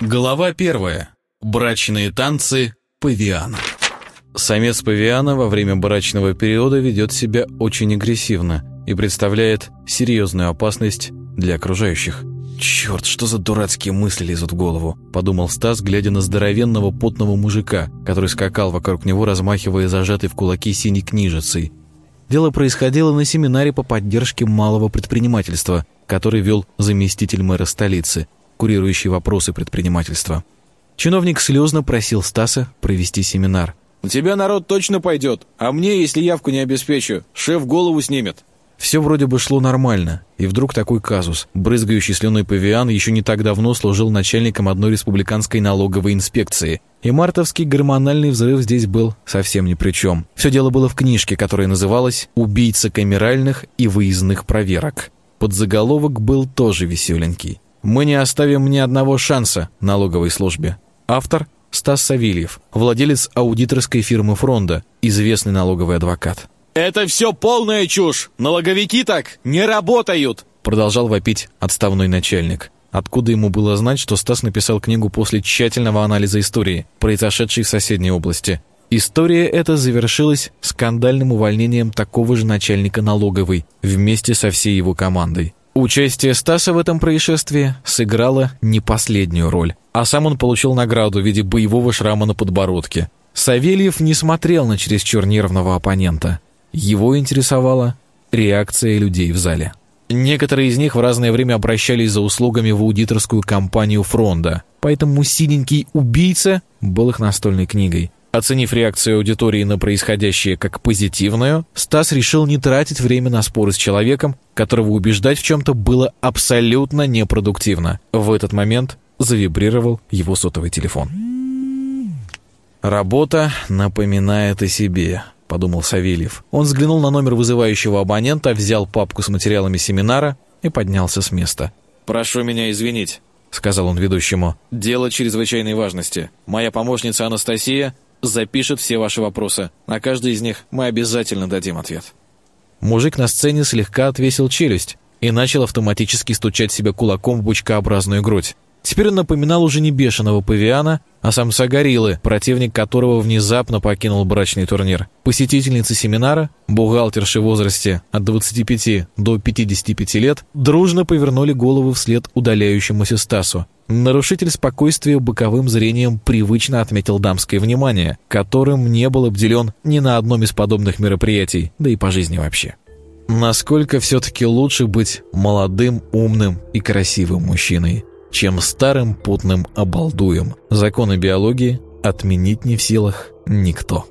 Глава первая. Брачные танцы павиана. Самец павиана во время брачного периода ведет себя очень агрессивно и представляет серьезную опасность для окружающих. «Черт, что за дурацкие мысли лезут в голову?» – подумал Стас, глядя на здоровенного потного мужика, который скакал вокруг него, размахивая зажатой в кулаки синей книжицей. Дело происходило на семинаре по поддержке малого предпринимательства, который вел заместитель мэра столицы – курирующий вопросы предпринимательства. Чиновник слезно просил Стаса провести семинар. «У тебя народ точно пойдет, а мне, если явку не обеспечу, шеф голову снимет». Все вроде бы шло нормально, и вдруг такой казус. Брызгающий слюной павиан еще не так давно служил начальником одной республиканской налоговой инспекции. И мартовский гормональный взрыв здесь был совсем ни при чем. Все дело было в книжке, которая называлась «Убийца камеральных и выездных проверок». Подзаголовок был тоже веселенький. Мы не оставим ни одного шанса налоговой службе. Автор Стас Савельев, владелец аудиторской фирмы «Фронда», известный налоговый адвокат. «Это все полная чушь! Налоговики так не работают!» Продолжал вопить отставной начальник. Откуда ему было знать, что Стас написал книгу после тщательного анализа истории, произошедшей в соседней области? История эта завершилась скандальным увольнением такого же начальника налоговой вместе со всей его командой. Участие Стаса в этом происшествии сыграло не последнюю роль, а сам он получил награду в виде боевого шрама на подбородке. Савельев не смотрел на чересчур нервного оппонента. Его интересовала реакция людей в зале. Некоторые из них в разное время обращались за услугами в аудиторскую компанию «Фронда», поэтому синенький убийца был их настольной книгой. Оценив реакцию аудитории на происходящее как позитивную, Стас решил не тратить время на споры с человеком, которого убеждать в чем-то было абсолютно непродуктивно. В этот момент завибрировал его сотовый телефон. «Работа напоминает о себе», — подумал Савельев. Он взглянул на номер вызывающего абонента, взял папку с материалами семинара и поднялся с места. «Прошу меня извинить», — сказал он ведущему. «Дело чрезвычайной важности. Моя помощница Анастасия запишет все ваши вопросы. На каждый из них мы обязательно дадим ответ». Мужик на сцене слегка отвесил челюсть и начал автоматически стучать себя кулаком в бучкообразную грудь. Теперь он напоминал уже не бешеного павиана, а самца гориллы, противник которого внезапно покинул брачный турнир. Посетительницы семинара, бухгалтерши в возрасте от 25 до 55 лет, дружно повернули головы вслед удаляющемуся Стасу. Нарушитель спокойствия боковым зрением привычно отметил дамское внимание, которым не был обделен ни на одном из подобных мероприятий, да и по жизни вообще. Насколько все-таки лучше быть молодым, умным и красивым мужчиной – чем старым путным обалдуем. Законы биологии отменить не в силах никто.